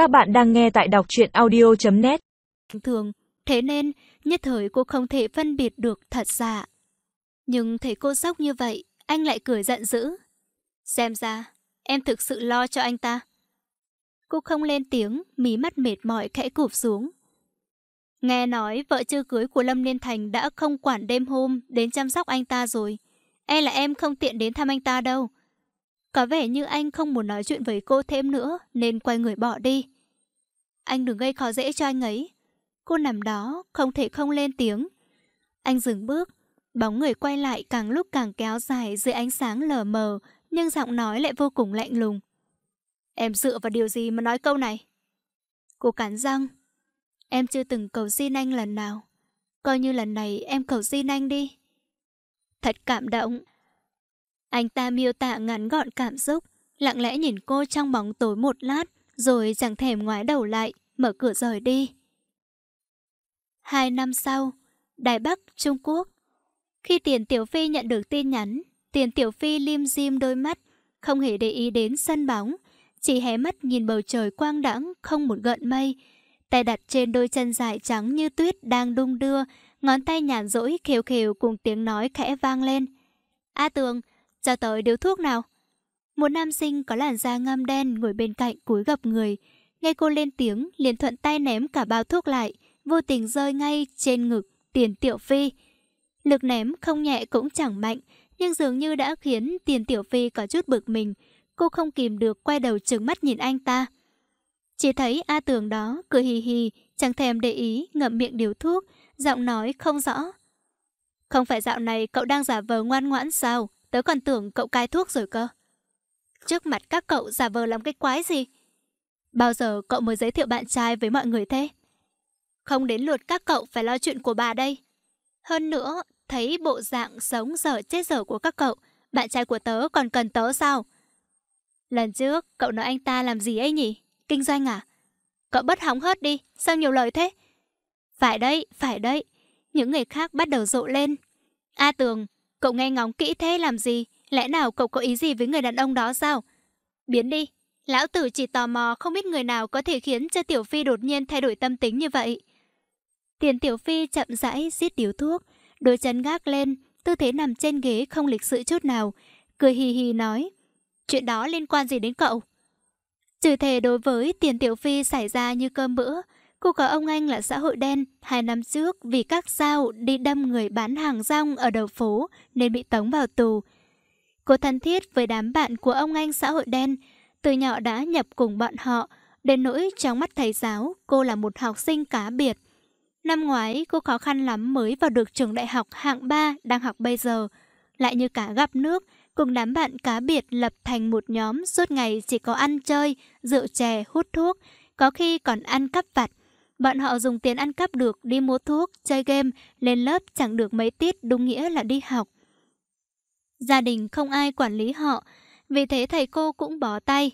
Các bạn đang nghe tại đọc truyện audio.net Thường, thế nên nhất thời cô không thể phân biệt được thật giả. Nhưng thấy cô sốc như vậy, anh lại cười giận dữ. Xem ra, em thực sự lo cho anh ta. Cô không lên tiếng, mí mắt mệt mỏi khẽ cụp xuống. Nghe nói vợ chưa cưới của Lâm Liên Thành đã không quản đêm hôm đến chăm sóc anh ta rồi. E là em không tiện đến thăm anh ta đâu. Có vẻ như anh không muốn nói chuyện với cô thêm nữa nên quay người bỏ đi. Anh đừng gây khó dễ cho anh ấy. Cô nằm đó, không thể không lên tiếng. Anh dừng bước, bóng người quay lại càng lúc càng kéo dài dưới ánh sáng lờ mờ, nhưng giọng nói lại vô cùng lạnh lùng. Em dựa vào điều gì mà nói câu này? Cô cắn răng. Em chưa từng cầu xin anh lần nào. Coi như lần này em cầu xin anh đi. Thật cảm động. Anh ta miêu tả ngắn gọn cảm xúc, lặng lẽ nhìn cô trong bóng tối một lát, rồi chẳng thèm ngoái đầu lại, mở cửa rời đi. Hai năm sau, Đài Bắc, Trung Quốc. Khi Tiền Tiểu Phi nhận được tin nhắn, Tiền Tiểu Phi lim dim đôi mắt, không hề để ý đến sân bóng, chỉ hé mắt nhìn bầu trời quang đãng không một gợn mây, tay đặt trên đôi chân dài trắng như tuyết đang đung đưa, ngón tay nhàn rỗi khều khều cùng tiếng nói khẽ vang lên. A Tường, cho tới điếu thuốc nào. Một nam sinh có làn da ngăm đen ngồi bên cạnh cúi gập người, nghe cô lên tiếng liền thuận tay ném cả bao thuốc lại, vô tình rơi ngay trên ngực tiền tiểu phi. Lực ném không nhẹ cũng chẳng mạnh, nhưng dường như đã khiến tiền tiểu phi có chút bực mình. Cô không kìm được quay đầu trừng mắt nhìn anh ta. Chỉ thấy A tường đó cười hì hì, chẳng thèm để ý, ngậm miệng điều thuốc, giọng nói không rõ. Không phải dạo này cậu đang giả vờ ngoan ngoãn sao? Tớ còn tưởng cậu cai thuốc rồi cơ. Trước mặt các cậu giả vờ làm cái quái gì? Bao giờ cậu mới giới thiệu bạn trai với mọi người thế? Không đến lượt các cậu phải lo chuyện của bà đây. Hơn nữa, thấy bộ dạng sống dở chết dở của các cậu, bạn trai của tớ còn cần tớ sao? Lần trước, cậu nói anh ta làm gì ấy nhỉ? Kinh doanh à? Cậu bất hóng hớt đi, sao nhiều lời thế? Phải đấy, phải đấy. Những người khác bắt đầu rộ lên. A Tường, cậu nghe ngóng kỹ thế làm gì? Lẽ nào cậu có ý gì với người đàn ông đó sao? Biến đi. Lão tử chỉ tò mò không biết người nào có thể khiến cho Tiểu Phi đột nhiên thay đổi tâm tính như vậy. Tiền Tiểu Phi chậm rãi giết điếu thuốc, đôi chân gác lên, tư thế nằm trên ghế không lịch sự chút nào, cười hì hì nói. Chuyện đó liên quan gì đến cậu? Trừ thề đối với Tiền Tiểu Phi xảy ra như cơm bữa, cô có ông anh là xã hội đen, hai năm trước vì các sao đi đâm người bán hàng rong ở đầu phố nên bị tống vào tù. Cô thân thiết với đám bạn của ông anh xã hội đen, từ nhỏ đã nhập cùng bọn họ, đến nỗi trong mắt thầy giáo cô là một học sinh cá biệt. Năm ngoái cô khó khăn lắm mới vào được trường đại học hạng 3 đang học bây giờ. Lại như cả gặp nước, cùng đám bạn cá biệt lập thành một nhóm suốt ngày chỉ có ăn chơi, rượu chè, hút thuốc, có khi còn ăn cắp vặt. Bọn họ dùng tiền ăn cắp được đi mua thuốc, chơi game, lên lớp chẳng được mấy tiết đúng nghĩa là đi học. Gia đình không ai quản lý họ, vì thế thầy cô cũng bỏ tay.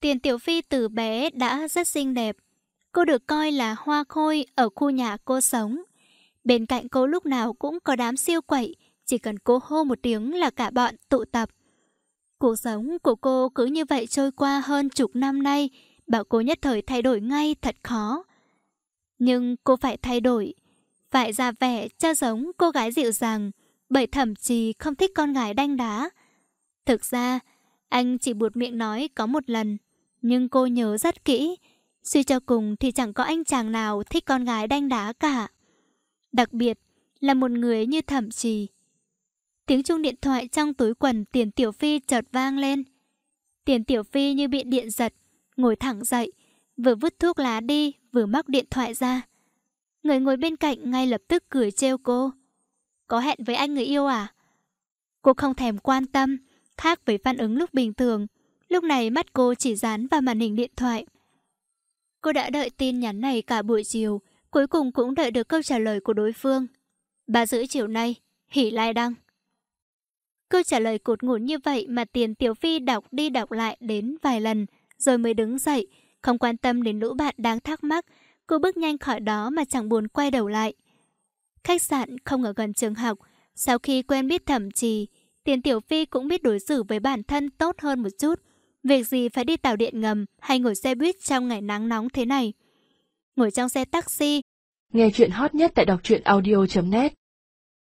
Tiền Tiểu Phi từ bé đã rất xinh đẹp. Cô được coi là hoa khôi ở khu nhà cô sống. Bên cạnh cô lúc nào cũng có đám siêu quậy, chỉ cần cô hô một tiếng là cả bọn tụ tập. Cuộc sống của cô cứ như vậy trôi qua hơn chục năm nay, bảo cô nhất thời thay đổi ngay thật khó. Nhưng cô phải thay đổi, phải ra vẻ cho giống cô gái dịu dàng, bởi thậm chí không thích con gái đanh đá. Thực ra, anh chỉ buột miệng nói có một lần, nhưng cô nhớ rất kỹ. Suy cho cùng thì chẳng có anh chàng nào thích con gái đanh đá cả. Đặc biệt là một người như thẩm trì. Tiếng chuông điện thoại trong túi quần tiền tiểu phi chợt vang lên. Tiền tiểu phi như bị điện giật, ngồi thẳng dậy, vừa vứt thuốc lá đi, vừa móc điện thoại ra. Người ngồi bên cạnh ngay lập tức cười trêu cô. Có hẹn với anh người yêu à? Cô không thèm quan tâm, khác với phản ứng lúc bình thường. Lúc này mắt cô chỉ dán vào màn hình điện thoại. Cô đã đợi tin nhắn này cả buổi chiều, cuối cùng cũng đợi được câu trả lời của đối phương. bà rưỡi chiều nay, hỉ lai đăng. Câu trả lời cột ngủn như vậy mà tiền Tiểu Phi đọc đi đọc lại đến vài lần, rồi mới đứng dậy, không quan tâm đến lũ bạn đang thắc mắc. Cô bước nhanh khỏi đó mà chẳng buồn quay đầu lại. Khách sạn không ở gần trường học, sau khi quen biết thẩm trì, tiền Tiểu Phi cũng biết đối xử với bản thân tốt hơn một chút. Việc gì phải đi tàu điện ngầm hay ngồi xe buýt trong ngày nắng nóng thế này? Ngồi trong xe taxi. Nghe chuyện hot nhất tại đọc truyện audio.net